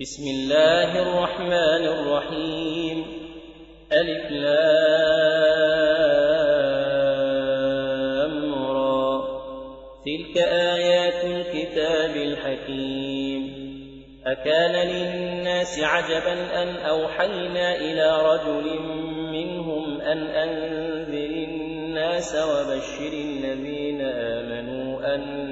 بسم الله الرحمن الرحيم. ألف لام را. تلك آيات الكتاب الحكيم. أكان للناس عجبا أن أوحينا إلى رجل منهم أن أنذر الناس وبشر الذين آمنوا أن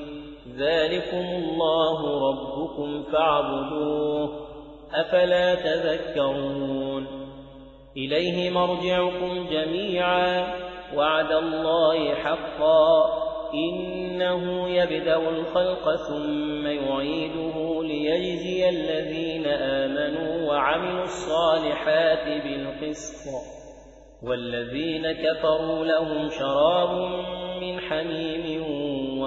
ذلكم الله ربكم فاعبدوه أفلا تذكرون إليه مرجعكم جميعا وعد الله حقا إنه يبدأ الخلق ثم يعيده ليجزي الذين آمنوا وعملوا الصالحات بالقسط والذين كفروا لهم شراب من حميم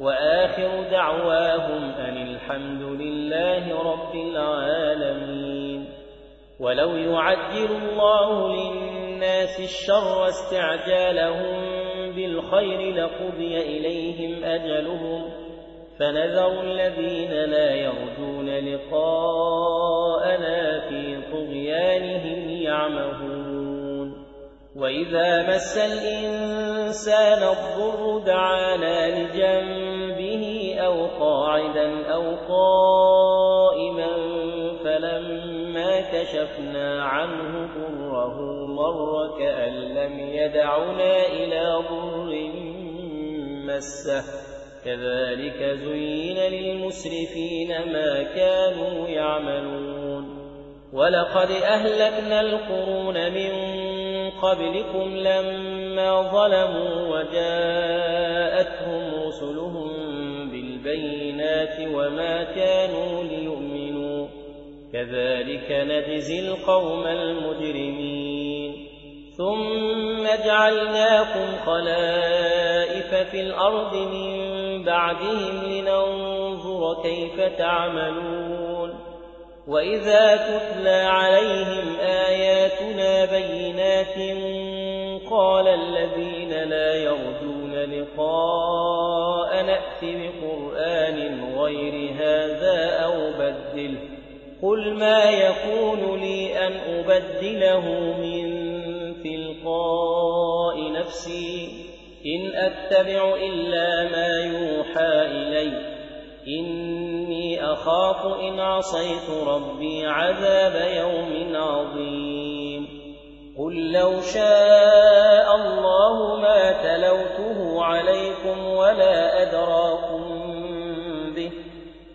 وآخر دعواهم أن الحمد لله رب العالمين. ولو يعجل الله للناس الشر استعجالهم بالخير لقضي إليهم أجلهم. فنذر الذين لا يرجون لقاءنا في طغيانهم يعمهون. وإذا مس الإنسان الضر دعانا لجنبه قاعدا أو قائما فلما كشفنا عنه ضره مر كأن لم يدعنا إلى ضر مسه. كذلك زين للمسرفين ما كانوا يعملون. ولقد أهلكنا القرون من قبلكم لما ظلموا وجاءتهم رسلهم بالبينات وما كانوا ليؤمنوا. كذلك نجزي القوم المجرمين. ثم جعلناكم خلائف في الأرض من بعدهم لننظر كيف تعملون. وإذا تتلى عليهم آياتنا بينات قال الذين لا يرجون لقاء نأت بقرآن غير هذا أو بدله قل ما يكون لي أن أبدله من تلقاء نفسي. إن أتبع إلا ما يوحى إلي. إني أخاف إن عصيت ربي عذاب يوم عظيم. قل لو شاء الله ما تلوته عليكم ولا أدراكم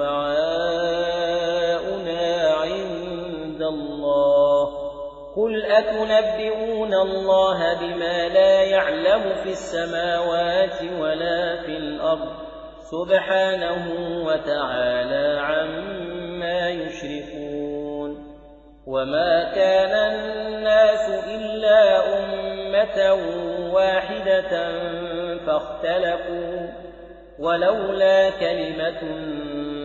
شفعاؤنا عند الله. قل أتنبئون الله بما لا يعلم في السماوات ولا في الأرض؟ سبحانه وتعالى عما يشركون. وما كان الناس إلا أمة واحدة فاختلفوا. ولولا كلمة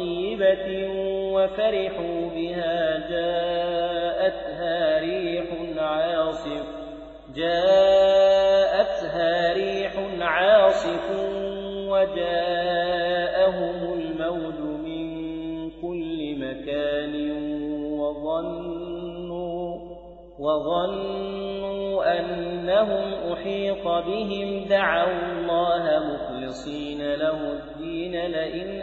طيبة وفرحوا بها جاءتها ريح عاصف جاءتها ريح عاصف وجاءهم الموج من كل مكان وظنوا وظنوا أنهم أحيط بهم دعوا الله مخلصين له الدين لئن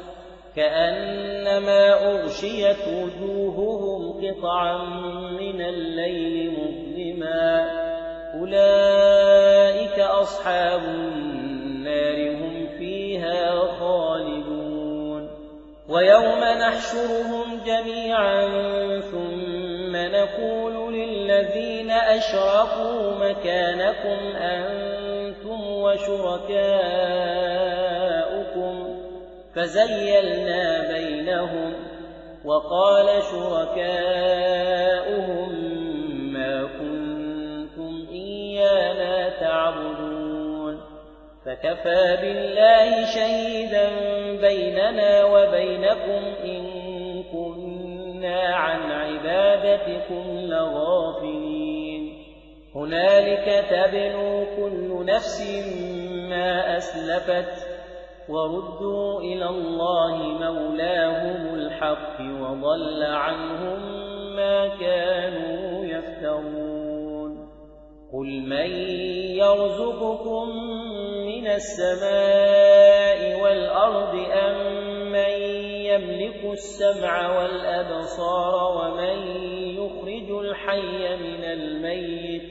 كأنما أغشيت وجوههم قطعا من الليل مظلما. أولئك أصحاب النار هم فيها خالدون. ويوم نحشرهم جميعا ثم نقول للذين أشرقوا مكانكم أنتم وشركاء فزيلنا بينهم وقال شركاؤهم ما كنتم إيانا تعبدون فكفى بالله شهيدا بيننا وبينكم إن كنا عن عبادتكم لغافلين هنالك تبنوا كل نفس ما أسلفت وردوا إلى الله مولاهم الحق وضل عنهم ما كانوا يفترون. قل من يرزقكم من السماء والأرض أم من يملك السمع والأبصار ومن يخرج الحي من الميت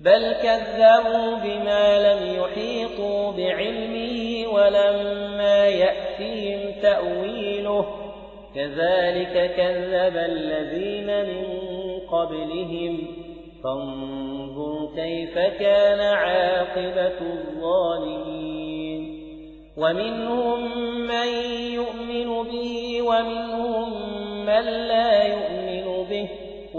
بل كذبوا بما لم يحيطوا بعلمه ولما يأتهم تأويله كذلك كذب الذين من قبلهم فانظر كيف كان عاقبة الظالمين ومنهم من يؤمن به ومنهم من لا يؤمن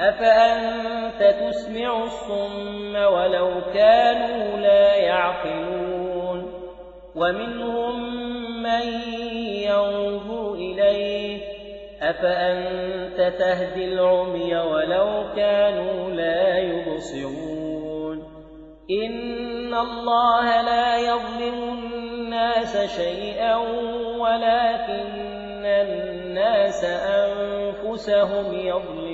أفأنت تسمع الصم ولو كانوا لا يعقلون ومنهم من ينظر إليك أفأنت تهدي العمي ولو كانوا لا يبصرون إن الله لا يظلم الناس شيئا ولكن الناس أنفسهم يظلمون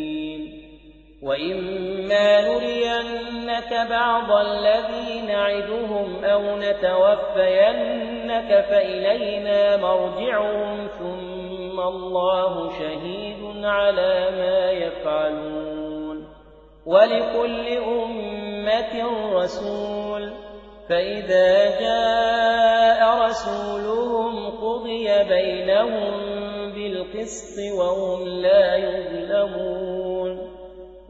وإما نرينك بعض الذين نعدهم أو نتوفينك فإلينا مرجعهم ثم الله شهيد على ما يفعلون ولكل أمة رسول فإذا جاء رسولهم قضي بينهم بالقسط وهم لا يظلمون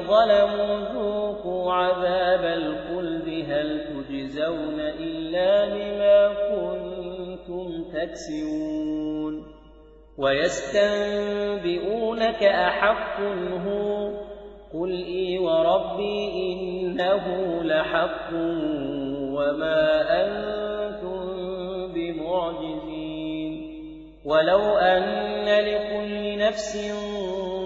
ظلموا ذوقوا عذاب الخلد. هل تجزون إلا بما كنتم تكسبون؟ ويستنبئونك أحق هو قل إي وربي إنه لحق وما أنتم بمعجزين. ولو أن لكل نفس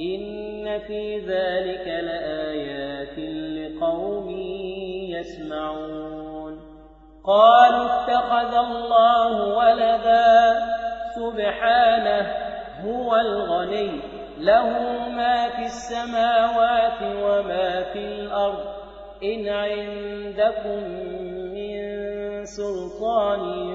إن في ذلك لآيات لقوم يسمعون. قالوا اتخذ الله ولدا. سبحانه هو الغني. له ما في السماوات وما في الأرض. إن عندكم من سلطان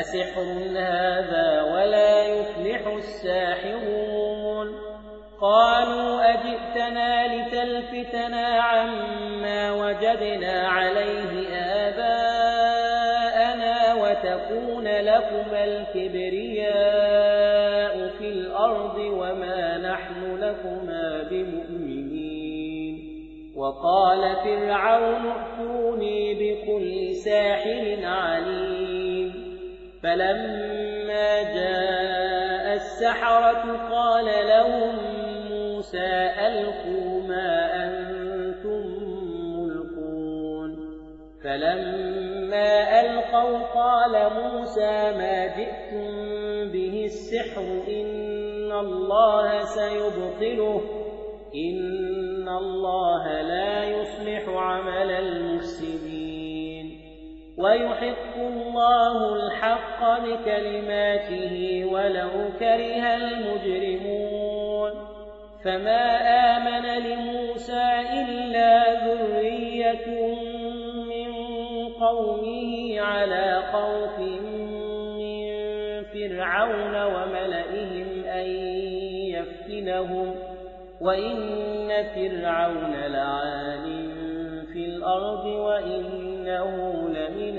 أسحر هذا ولا يفلح الساحرون قالوا أجئتنا لتلفتنا عما وجدنا عليه آباءنا وتكون لكما الكبرياء في الأرض وما نحن لكما بمؤمنين وقال فرعون ائتوني بكل ساحر عليم فلما جاء السحرة قال لهم موسى ألقوا ما أنتم ملقون فلما ألقوا قال موسى ما جئتم به السحر إن الله سيبطله إن الله لا يصلح عمل المفسدين ويحق الله الحق بكلماته ولو كره المجرمون فما آمن لموسى إلا ذرية من قومه على خوف من فرعون وملئهم أن يفتنهم وإن فرعون لعال في الأرض وإنه لمن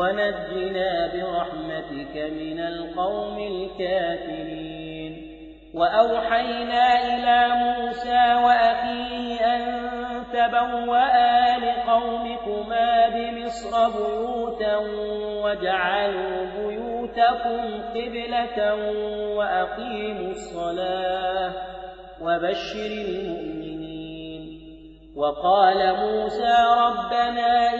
ونجنا برحمتك من القوم الكافرين. وأوحينا إلى موسى وأخيه أن تبوأ لقومكما بمصر بيوتا وجعلوا بيوتكم قبلة وأقيموا الصلاة وبشر المؤمنين. وقال موسى ربنا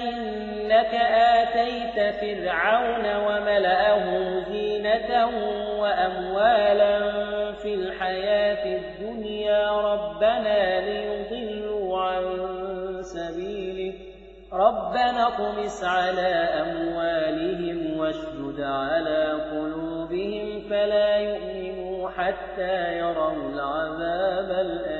إنك آتيت فرعون وملأه زينة وأموالا في الحياة الدنيا ربنا ليضلوا عن سبيلك ربنا اطمس على أموالهم واشدد على قلوبهم فلا يؤمنوا حتى يروا العذاب الأليم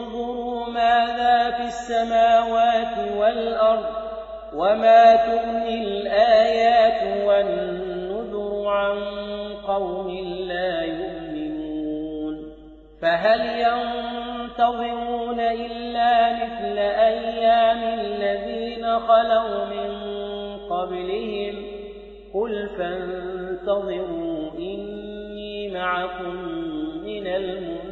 ماذا في السماوات والأرض وما تغني الآيات والنذر عن قوم لا يؤمنون فهل ينتظرون إلا مثل أيام الذين خلوا من قبلهم قل فانتظروا إني معكم من المنتظرين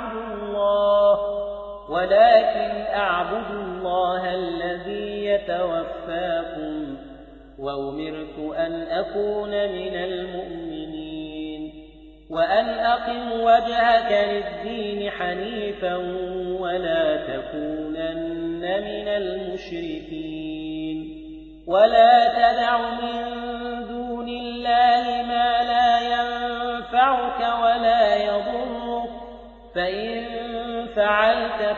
أعبد الله الذي يتوفاكم وأمرت أن أكون من المؤمنين وأن أقم وجهك للدين حنيفا ولا تكونن من المشركين ولا تدع من دون الله ما لا ينفعك ولا يضرك فإن فعلت